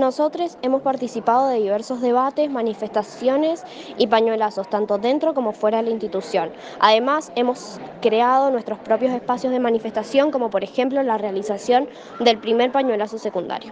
Nosotros hemos participado de diversos debates, manifestaciones y pañuelazos, tanto dentro como fuera de la institución. Además, hemos creado nuestros propios espacios de manifestación, como por ejemplo la realización del primer pañuelazo secundario.